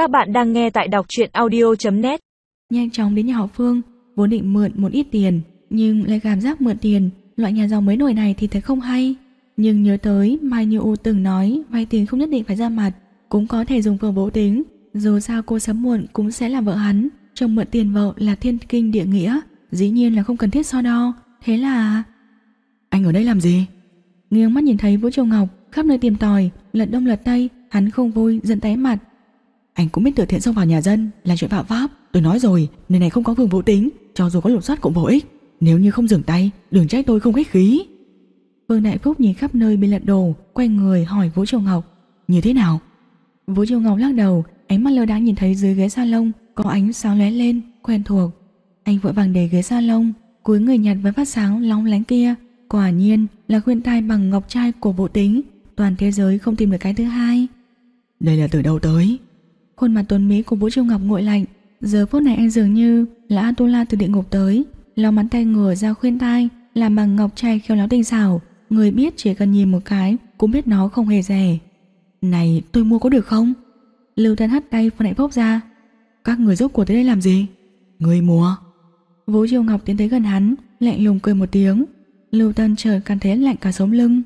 Các bạn đang nghe tại đọc truyện audio.net Nhanh chóng đến nhà họ Phương Vốn định mượn một ít tiền Nhưng lại cảm giác mượn tiền Loại nhà giàu mới nổi này thì thấy không hay Nhưng nhớ tới Mai Như U từng nói Vay tiền không nhất định phải ra mặt Cũng có thể dùng phương bố tính Dù sao cô sớm muộn cũng sẽ là vợ hắn Chồng mượn tiền vợ là thiên kinh địa nghĩa Dĩ nhiên là không cần thiết so đo Thế là... Anh ở đây làm gì? Nghiêng mắt nhìn thấy Vũ Châu Ngọc khắp nơi tìm tòi, lật đông lật tây, hắn không vui, giận tái mặt. Anh cũng biết từ thiện xông vào nhà dân là chuyện phạm pháp. Tôi nói rồi, nơi này không có vương vũ tính, cho dù có lục soát cũng vô ích. Nếu như không dừng tay, đừng trách tôi không khách khí. Vương Đại Phúc nhìn khắp nơi bị lật đồ quay người hỏi Vũ Châu Ngọc. Như thế nào? Vũ Châu Ngọc lắc đầu, ánh mắt lơ đãng nhìn thấy dưới ghế salon có ánh sáng lóe lên, quen thuộc. Anh vội vàng để ghế salon, cúi người nhặt với phát sáng long lánh kia. Quả nhiên là khuyên tai bằng ngọc trai của Vũ Tính, toàn thế giới không tìm được cái thứ hai. Đây là từ đâu tới? Khuôn mặt tuấn mỹ của Vũ Trung Ngọc nguội lạnh, giờ phút này anh dường như là Atula từ địa ngục tới, lau mắn tay ngửa ra khuyên tai, làm bằng ngọc trai khéo léo tinh xảo, người biết chỉ cần nhìn một cái cũng biết nó không hề rẻ. Này, tôi mua có được không? Lưu Tân hất tay Phương Đại Phúc ra. Các người giúp của tới đây làm gì? Người mua. Vũ Triều Ngọc tiến tới gần hắn, lạnh lùng cười một tiếng. Lưu Tân chợt cảm thấy lạnh cả sống lưng.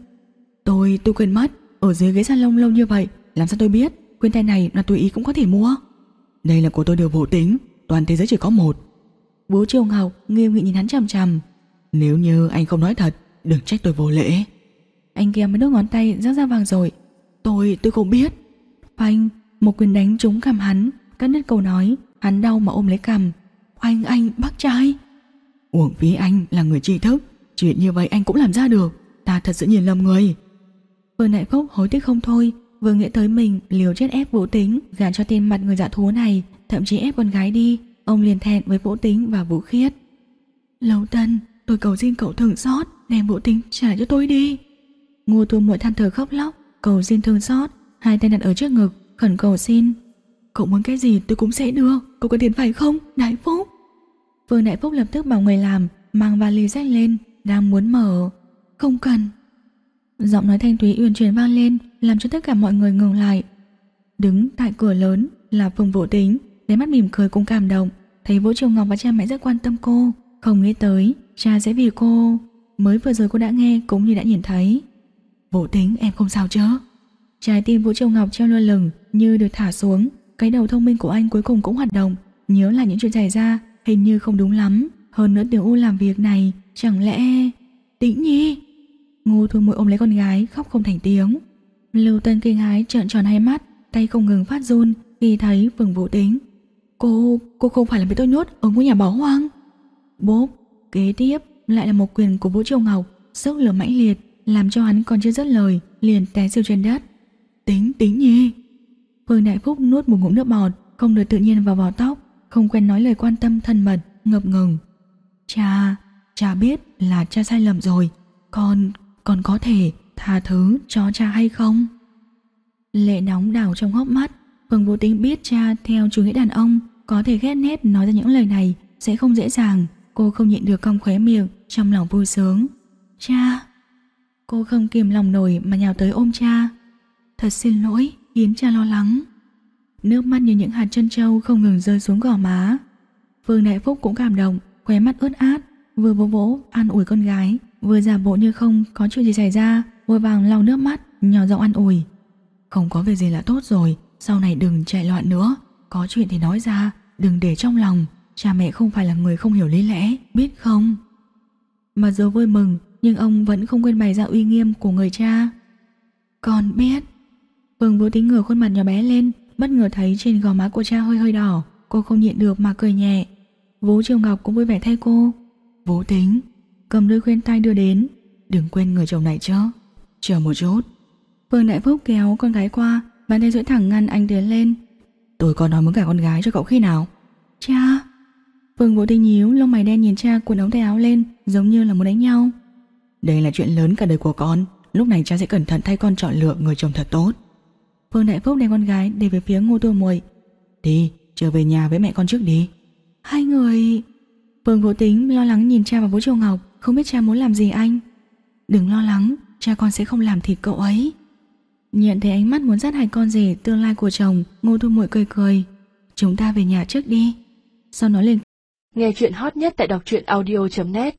Tôi, tôi quên mất, ở dưới ghế salon lâu như vậy, làm sao tôi biết khuyên tai này là tùy ý cũng có thể mua. Đây là của tôi được vô tính, toàn thế giới chỉ có một. Bố Triều Ngọc nghiêm nghị nhìn hắn chằm chằm. Nếu như anh không nói thật, đừng trách tôi vô lễ. Anh kia mới đốt ngón tay rắc ra vàng rồi. Tôi, tôi không biết. Phanh, một quyền đánh trúng cằm hắn, cắt đứt câu nói, hắn đau mà ôm lấy cằm. Anh, anh, bác trai. Uổng phí anh là người tri thức, chuyện như vậy anh cũng làm ra được. Ta thật sự nhìn lầm người. Vương Đại Phúc hối tiếc không thôi, vừa nghĩ tới mình liều chết ép Vũ Tính gả cho tên mặt người dạ thú này, thậm chí ép con gái đi, ông liền thẹn với Vũ Tính và Vũ Khiết. Lâu Tân, tôi cầu xin cậu thương xót, đem Vũ Tính trả cho tôi đi. Ngô Thu Muội than thở khóc lóc, cầu xin thương xót, hai tay đặt ở trước ngực, khẩn cầu xin. Cậu muốn cái gì tôi cũng sẽ đưa, cậu có tiền phải không, Đại Phúc? Vương Đại Phúc lập tức bảo người làm, mang vali rách lên, đang muốn mở. Không cần, Giọng nói thanh thúy uyển chuyển vang lên, Làm cho tất cả mọi người ngừng lại. Đứng tại cửa lớn là Phùng Vũ Tính lấy mắt mỉm cười cũng cảm động. Thấy Vũ Triều Ngọc và cha mẹ rất quan tâm cô, Không nghĩ tới cha sẽ vì cô. Mới vừa rồi cô đã nghe cũng như đã nhìn thấy. Vũ Tính, em không sao chứ? Trái tim Vũ Triều Ngọc treo lơ lửng Như được thả xuống. Cái đầu thông minh của anh cuối cùng cũng hoạt động. Nhớ là những chuyện xảy ra, hình như không đúng lắm. Hơn nữa Tiểu U làm việc này, Chẳng lẽ... Tĩnh Nhi? Ngô Thu Muội ôm lấy con gái khóc không thành tiếng. Lưu Tân kinh hái trợn tròn hai mắt, tay không ngừng phát run khi thấy Phường Vũ Tính. Cô, cô không phải là bị tôi nhốt ở ngôi nhà bỏ hoang. Bốp, kế tiếp lại là một quyền của Vũ Triều Ngọc, sức lửa mãnh liệt, làm cho hắn còn chưa dứt lời, liền té siêu trên đất. Tính, tính nhi. Phương Đại Phúc nuốt một ngụm nước bọt, không được tự nhiên vào vỏ tóc, không quen nói lời quan tâm thân mật, ngập ngừng. Cha, cha biết là cha sai lầm rồi, con, còn có thể tha thứ cho cha hay không? Lệ nóng đảo trong hốc mắt, Phương vô tính biết cha theo chủ nghĩa đàn ông có thể ghét nét nói ra những lời này sẽ không dễ dàng. Cô không nhịn được cong khóe miệng trong lòng vui sướng. Cha! Cô không kìm lòng nổi mà nhào tới ôm cha. Thật xin lỗi, khiến cha lo lắng. Nước mắt như những hạt chân trâu không ngừng rơi xuống gò má. Phương Đại Phúc cũng cảm động, khóe mắt ướt át, vừa vỗ vỗ an ủi con gái, vừa giả bộ như không có chuyện gì xảy ra, vội vàng lau nước mắt, nhỏ giọng an ủi. Không có việc gì là tốt rồi, sau này đừng chạy loạn nữa, có chuyện thì nói ra, đừng để trong lòng, cha mẹ không phải là người không hiểu lý lẽ, biết không? Mà dù vui mừng, nhưng ông vẫn không quên bày ra uy nghiêm của người cha. Con biết. Phương vô tính ngửa khuôn mặt nhỏ bé lên, bất ngờ thấy trên gò má của cha hơi hơi đỏ, cô không nhịn được mà cười nhẹ. Vũ Trường Ngọc cũng vui vẻ thay cô. Vũ tính, cầm đôi khuyên tay đưa đến. Đừng quên người chồng này chứ. Chờ một chút. Phương Đại Phúc kéo con gái qua, bàn tay duỗi thẳng ngăn anh tiến lên. Tôi có nói muốn cả con gái cho cậu khi nào? Cha. Phương Vũ Tinh nhíu, lông mày đen nhìn cha cuộn ống tay áo lên, giống như là muốn đánh nhau. Đây là chuyện lớn cả đời của con, lúc này cha sẽ cẩn thận thay con chọn lựa người chồng thật tốt. Phương Đại Phúc đem con gái để về phía Ngô tua Muội. Đi, trở về nhà với mẹ con trước đi. Hai người vương Vũ Tính lo lắng nhìn cha và Vũ Triều Ngọc, không biết cha muốn làm gì anh. Đừng lo lắng, cha con sẽ không làm thịt cậu ấy. Nhận thấy ánh mắt muốn dắt hai con rể tương lai của chồng, Ngô Thu Muội cười cười. Chúng ta về nhà trước đi. Sau nói liền Nghe chuyện hot nhất tại đọc truyện audio.net